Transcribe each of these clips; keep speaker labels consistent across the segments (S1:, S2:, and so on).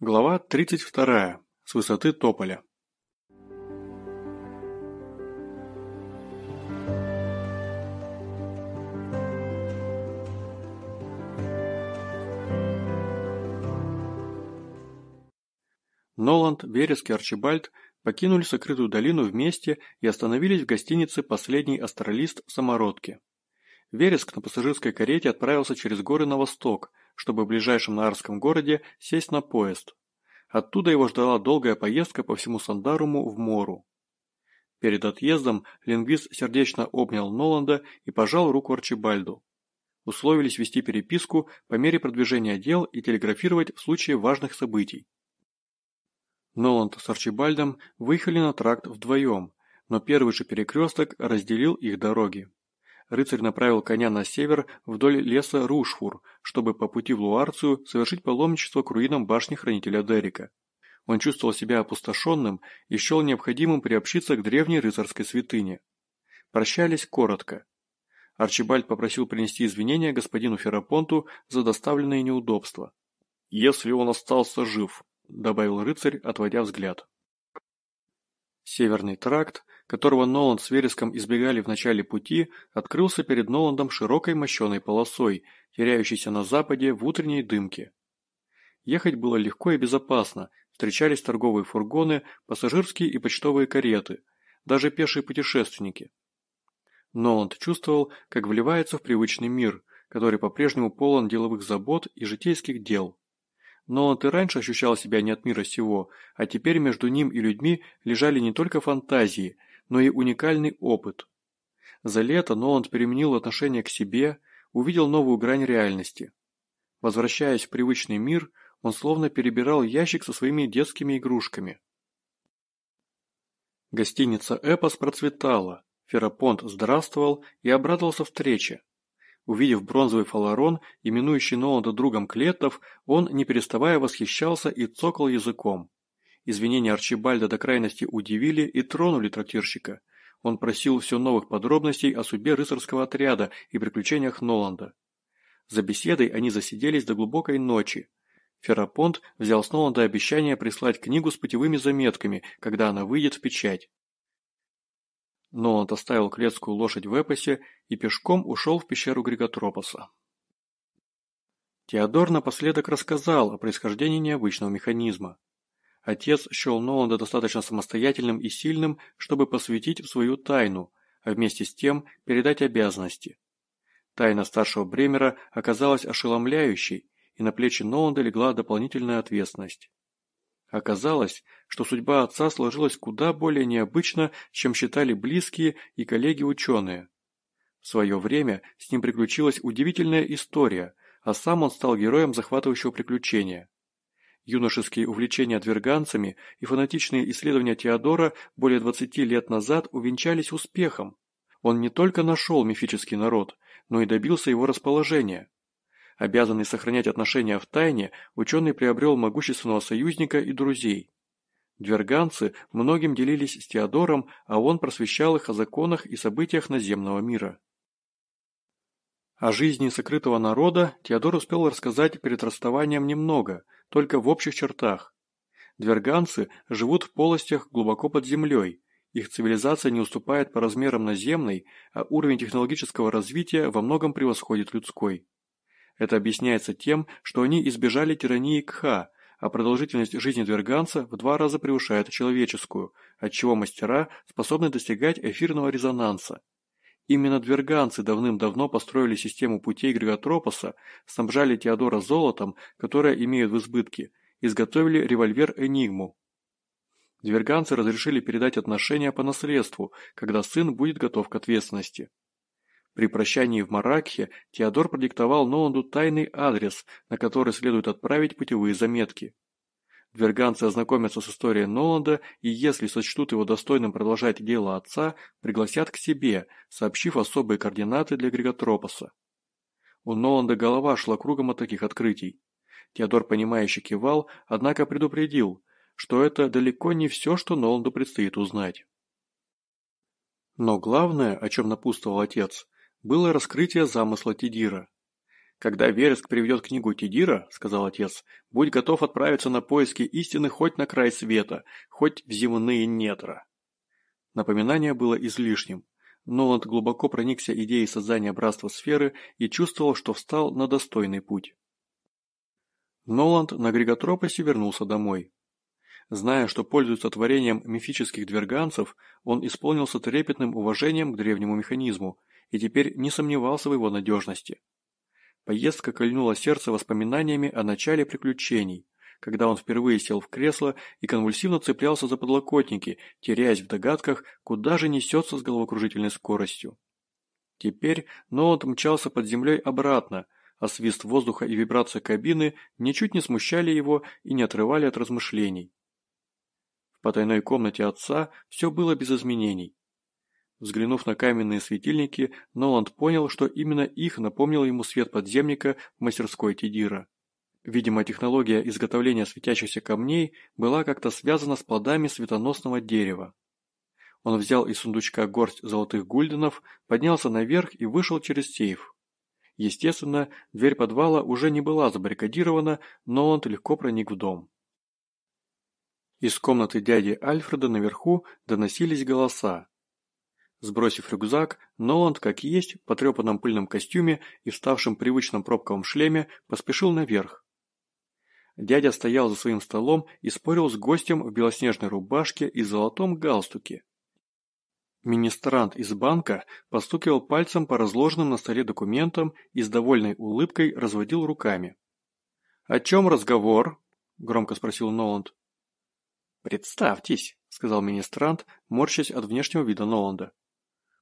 S1: Глава 32. С высоты тополя. Ноланд, Вереск и Арчибальд покинули сокрытую долину вместе и остановились в гостинице «Последний астролист» в Самородке. Вереск на пассажирской карете отправился через горы на восток, чтобы в ближайшем Наарском городе сесть на поезд. Оттуда его ждала долгая поездка по всему Сандаруму в Мору. Перед отъездом лингвист сердечно обнял Ноланда и пожал руку Арчибальду. Условились вести переписку по мере продвижения дел и телеграфировать в случае важных событий. Ноланд с Арчибальдом выехали на тракт вдвоем, но первый же перекресток разделил их дороги. Рыцарь направил коня на север вдоль леса Рушфур, чтобы по пути в Луарцию совершить паломничество к руинам башни хранителя Дерека. Он чувствовал себя опустошенным и счел необходимым приобщиться к древней рыцарской святыне. Прощались коротко. Арчибальд попросил принести извинения господину Ферапонту за доставленные неудобства. «Если он остался жив», – добавил рыцарь, отводя взгляд. Северный тракт, которого Ноланд с Вереском избегали в начале пути, открылся перед Ноландом широкой мощеной полосой, теряющейся на западе в утренней дымке. Ехать было легко и безопасно, встречались торговые фургоны, пассажирские и почтовые кареты, даже пешие путешественники. Ноланд чувствовал, как вливается в привычный мир, который по-прежнему полон деловых забот и житейских дел. Но он и раньше ощущал себя не от мира сего, а теперь между ним и людьми лежали не только фантазии, но и уникальный опыт. За лето Ноланд переменил отношение к себе, увидел новую грань реальности. Возвращаясь в привычный мир, он словно перебирал ящик со своими детскими игрушками. Гостиница «Эпос» процветала, Ферапонт здравствовал и обрадовался встрече. Увидев бронзовый фаларон, именующий Ноланда другом Клеттов, он, не переставая, восхищался и цокал языком. Извинения Арчибальда до крайности удивили и тронули трактирщика. Он просил все новых подробностей о судьбе рыцарского отряда и приключениях Ноланда. За беседой они засиделись до глубокой ночи. Ферапонт взял с Ноланда обещание прислать книгу с путевыми заметками, когда она выйдет в печать. Ноланд оставил клетскую лошадь в Эпосе и пешком ушел в пещеру Григотропоса. Теодор напоследок рассказал о происхождении необычного механизма. Отец счел Ноланда достаточно самостоятельным и сильным, чтобы посвятить в свою тайну, а вместе с тем передать обязанности. Тайна старшего Бремера оказалась ошеломляющей, и на плечи Ноланда легла дополнительная ответственность. Оказалось, что судьба отца сложилась куда более необычно, чем считали близкие и коллеги-ученые. В свое время с ним приключилась удивительная история, а сам он стал героем захватывающего приключения. Юношеские увлечения отверганцами и фанатичные исследования Теодора более 20 лет назад увенчались успехом. Он не только нашел мифический народ, но и добился его расположения. Обязанный сохранять отношения в тайне, ученый приобрел могущественного союзника и друзей. Дверганцы многим делились с Теодором, а он просвещал их о законах и событиях наземного мира. О жизни сокрытого народа Теодор успел рассказать перед расставанием немного, только в общих чертах. Дверганцы живут в полостях глубоко под землей, их цивилизация не уступает по размерам наземной, а уровень технологического развития во многом превосходит людской. Это объясняется тем, что они избежали тирании Кха, а продолжительность жизни дверганца в два раза превышает человеческую, отчего мастера способны достигать эфирного резонанса. Именно дверганцы давным-давно построили систему путей Григотропоса, снабжали Теодора золотом, которое имеют в избытке, изготовили револьвер «Энигму». Дверганцы разрешили передать отношения по наследству, когда сын будет готов к ответственности. При прощании в Маракхе Теодор продиктовал Ноланду тайный адрес, на который следует отправить путевые заметки. Дверганцы ознакомятся с историей Ноланда и, если сочтут его достойным продолжать дело отца, пригласят к себе, сообщив особые координаты для Григотропоса. У Ноланда голова шла кругом от таких открытий. Теодор, понимающе кивал, однако предупредил, что это далеко не все, что Ноланду предстоит узнать. Но главное, о чем напутствовал отец, было раскрытие замысла Тидира. «Когда Вереск приведет книгу Тидира, — сказал отец, — будь готов отправиться на поиски истины хоть на край света, хоть в земные нетра». Напоминание было излишним. Ноланд глубоко проникся идеей создания братства сферы и чувствовал, что встал на достойный путь. Ноланд на Григотропосе вернулся домой. Зная, что пользуется творением мифических дверганцев, он исполнился трепетным уважением к древнему механизму и теперь не сомневался в его надежности. Поездка кольнула сердце воспоминаниями о начале приключений, когда он впервые сел в кресло и конвульсивно цеплялся за подлокотники, теряясь в догадках, куда же несется с головокружительной скоростью. Теперь Ноланд мчался под землей обратно, а свист воздуха и вибрация кабины ничуть не смущали его и не отрывали от размышлений. В потайной комнате отца все было без изменений. Взглянув на каменные светильники, Ноланд понял, что именно их напомнил ему свет подземника в мастерской Тидира. Видимо, технология изготовления светящихся камней была как-то связана с плодами светоносного дерева. Он взял из сундучка горсть золотых гульденов, поднялся наверх и вышел через сейф. Естественно, дверь подвала уже не была забаррикадирована, но он легко проник в дом. Из комнаты дяди Альфреда наверху доносились голоса. Сбросив рюкзак, Ноланд, как есть, в потрепанном пыльном костюме и вставшем привычном пробковом шлеме, поспешил наверх. Дядя стоял за своим столом и спорил с гостем в белоснежной рубашке и золотом галстуке. Министрант из банка постукивал пальцем по разложенным на столе документам и с довольной улыбкой разводил руками. «О чем разговор?» – громко спросил Ноланд. «Представьтесь», – сказал министрант, морщась от внешнего вида Ноланда.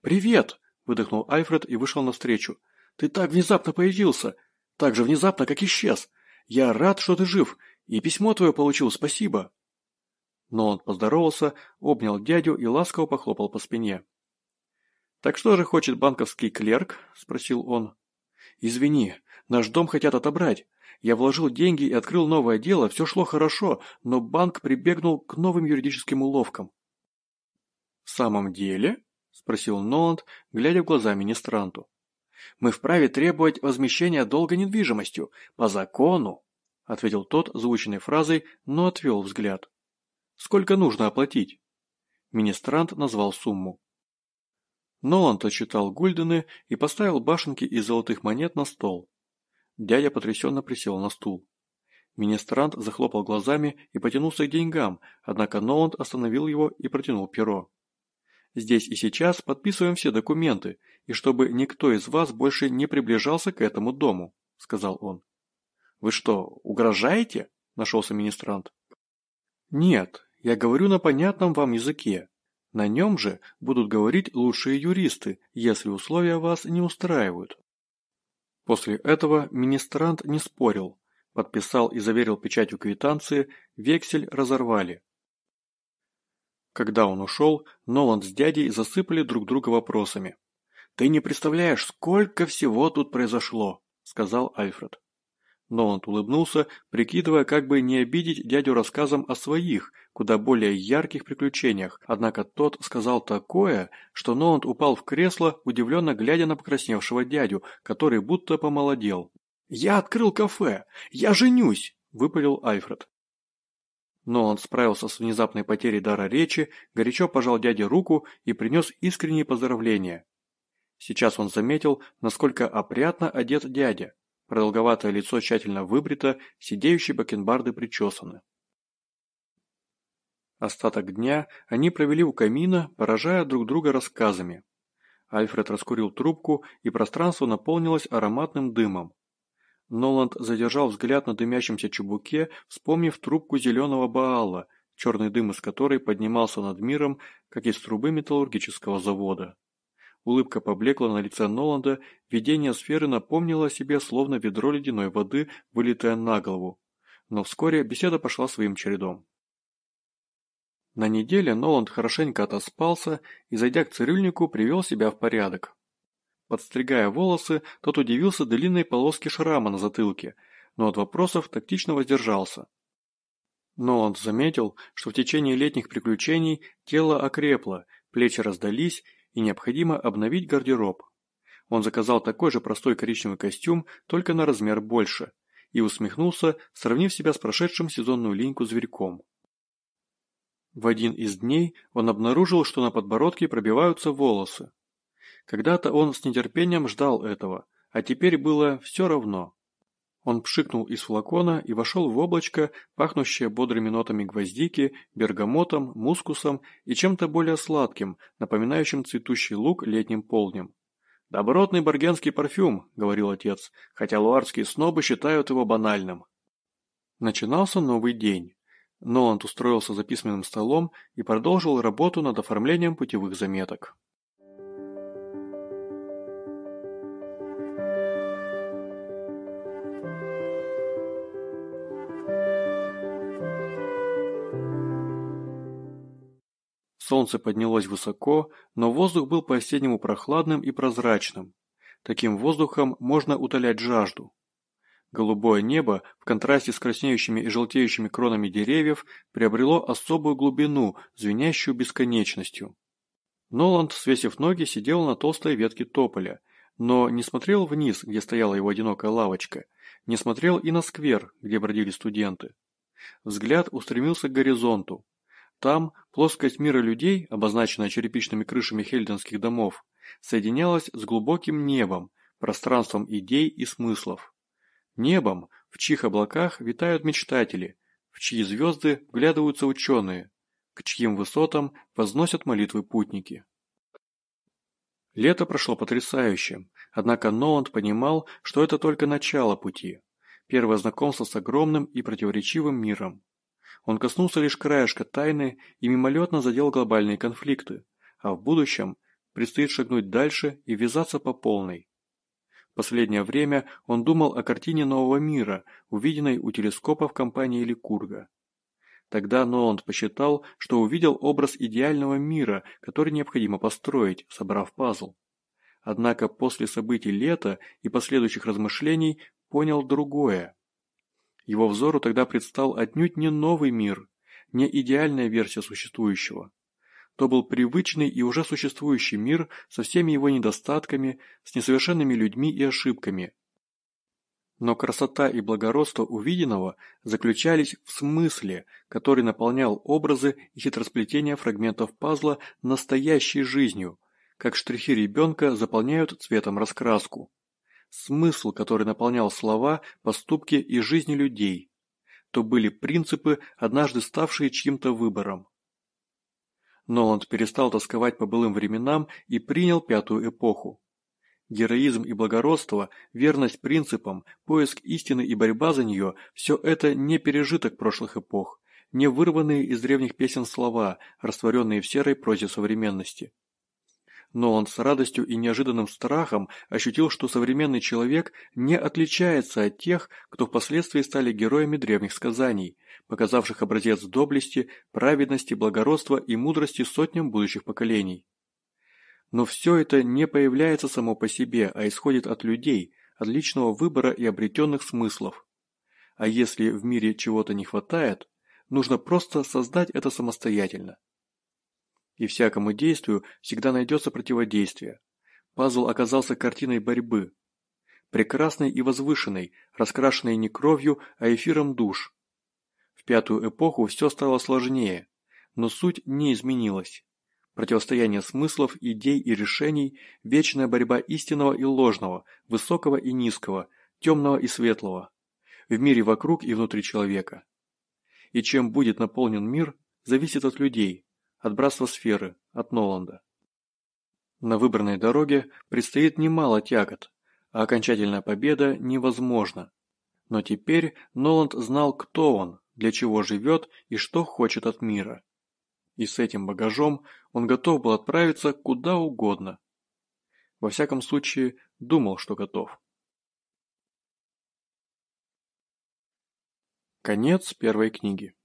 S1: «Привет!» – выдохнул Альфред и вышел навстречу. «Ты так внезапно появился! Так же внезапно, как исчез! Я рад, что ты жив, и письмо твое получил, спасибо!» Но он поздоровался, обнял дядю и ласково похлопал по спине. «Так что же хочет банковский клерк?» – спросил он. «Извини, наш дом хотят отобрать. Я вложил деньги и открыл новое дело, все шло хорошо, но банк прибегнул к новым юридическим уловкам». «В самом деле?» – спросил Ноланд, глядя в глаза министранту. «Мы вправе требовать возмещения долга недвижимостью, по закону», – ответил тот звучной фразой, но отвел взгляд. «Сколько нужно оплатить?» Министрант назвал сумму. Ноланд отчитал гульдены и поставил башенки из золотых монет на стол. Дядя потрясенно присел на стул. Министрант захлопал глазами и потянулся к деньгам, однако Ноланд остановил его и протянул перо. Здесь и сейчас подписываем все документы, и чтобы никто из вас больше не приближался к этому дому», – сказал он. «Вы что, угрожаете?» – нашелся министрант. «Нет, я говорю на понятном вам языке. На нем же будут говорить лучшие юристы, если условия вас не устраивают». После этого министрант не спорил, подписал и заверил печатью квитанции, вексель разорвали. Когда он ушел, Ноланд с дядей засыпали друг друга вопросами. «Ты не представляешь, сколько всего тут произошло», — сказал Альфред. Ноланд улыбнулся, прикидывая, как бы не обидеть дядю рассказом о своих, куда более ярких приключениях, однако тот сказал такое, что Ноланд упал в кресло, удивленно глядя на покрасневшего дядю, который будто помолодел. «Я открыл кафе! Я женюсь!» – выпалил Альфред. Но он справился с внезапной потерей дара речи, горячо пожал дяде руку и принес искренние поздравления. Сейчас он заметил, насколько опрятно одет дядя. Продолговатое лицо тщательно выбрито, сидеющие бакенбарды причесаны. Остаток дня они провели у камина, поражая друг друга рассказами. Альфред раскурил трубку, и пространство наполнилось ароматным дымом. Ноланд задержал взгляд на дымящемся чубуке, вспомнив трубку зеленого Баала, черный дым из которой поднимался над миром, как из трубы металлургического завода. Улыбка поблекла на лице Ноланда, видение сферы напомнило о себе словно ведро ледяной воды, вылитое на голову. Но вскоре беседа пошла своим чередом. На неделе Ноланд хорошенько отоспался и, зайдя к цирюльнику, привел себя в порядок. Подстригая волосы, тот удивился длинной полоске шрама на затылке, но от вопросов тактично воздержался. Но он заметил, что в течение летних приключений тело окрепло, плечи раздались и необходимо обновить гардероб. Он заказал такой же простой коричневый костюм, только на размер больше, и усмехнулся, сравнив себя с прошедшим сезонную линьку зверьком. В один из дней он обнаружил, что на подбородке пробиваются волосы. Когда-то он с нетерпением ждал этого, а теперь было все равно. Он пшикнул из флакона и вошел в облачко, пахнущее бодрыми нотами гвоздики, бергамотом, мускусом и чем-то более сладким, напоминающим цветущий лук летним полднем. «Добротный баргенский парфюм», — говорил отец, хотя луарские снобы считают его банальным. Начинался новый день. Ноланд устроился за письменным столом и продолжил работу над оформлением путевых заметок. Солнце поднялось высоко, но воздух был по-осеннему прохладным и прозрачным. Таким воздухом можно утолять жажду. Голубое небо в контрасте с краснеющими и желтеющими кронами деревьев приобрело особую глубину, звенящую бесконечностью. Ноланд, свесив ноги, сидел на толстой ветке тополя, но не смотрел вниз, где стояла его одинокая лавочка, не смотрел и на сквер, где бродили студенты. Взгляд устремился к горизонту. Там плоскость мира людей, обозначенная черепичными крышами хельденских домов, соединялась с глубоким небом, пространством идей и смыслов. Небом, в чьих облаках витают мечтатели, в чьи звезды вглядываются ученые, к чьим высотам возносят молитвы путники. Лето прошло потрясающе, однако Ноланд понимал, что это только начало пути, первое знакомство с огромным и противоречивым миром. Он коснулся лишь краешка тайны и мимолетно задел глобальные конфликты, а в будущем предстоит шагнуть дальше и ввязаться по полной. Последнее время он думал о картине нового мира, увиденной у телескопа в компании Ликурга. Тогда Ноланд посчитал, что увидел образ идеального мира, который необходимо построить, собрав пазл. Однако после событий лета и последующих размышлений понял другое. Его взору тогда предстал отнюдь не новый мир, не идеальная версия существующего. То был привычный и уже существующий мир со всеми его недостатками, с несовершенными людьми и ошибками. Но красота и благородство увиденного заключались в смысле, который наполнял образы и хитросплетения фрагментов пазла настоящей жизнью, как штрихи ребенка заполняют цветом раскраску смысл, который наполнял слова, поступки и жизни людей, то были принципы, однажды ставшие чьим-то выбором. Ноланд перестал тосковать по былым временам и принял пятую эпоху. Героизм и благородство, верность принципам, поиск истины и борьба за нее – все это не пережиток прошлых эпох, не вырванные из древних песен слова, растворенные в серой прозе современности но он с радостью и неожиданным страхом ощутил, что современный человек не отличается от тех, кто впоследствии стали героями древних сказаний, показавших образец доблести, праведности, благородства и мудрости сотням будущих поколений. Но все это не появляется само по себе, а исходит от людей, от личного выбора и обретенных смыслов. А если в мире чего-то не хватает, нужно просто создать это самостоятельно и всякому действию всегда найдется противодействие. Пазл оказался картиной борьбы. Прекрасной и возвышенной, раскрашенной не кровью, а эфиром душ. В пятую эпоху все стало сложнее, но суть не изменилась. Противостояние смыслов, идей и решений, вечная борьба истинного и ложного, высокого и низкого, темного и светлого. В мире вокруг и внутри человека. И чем будет наполнен мир, зависит от людей, от братства сферы, от Ноланда. На выбранной дороге предстоит немало тягот, а окончательная победа невозможна. Но теперь Ноланд знал, кто он, для чего живет и что хочет от мира. И с этим багажом он готов был отправиться куда угодно. Во всяком случае, думал, что готов. Конец первой книги.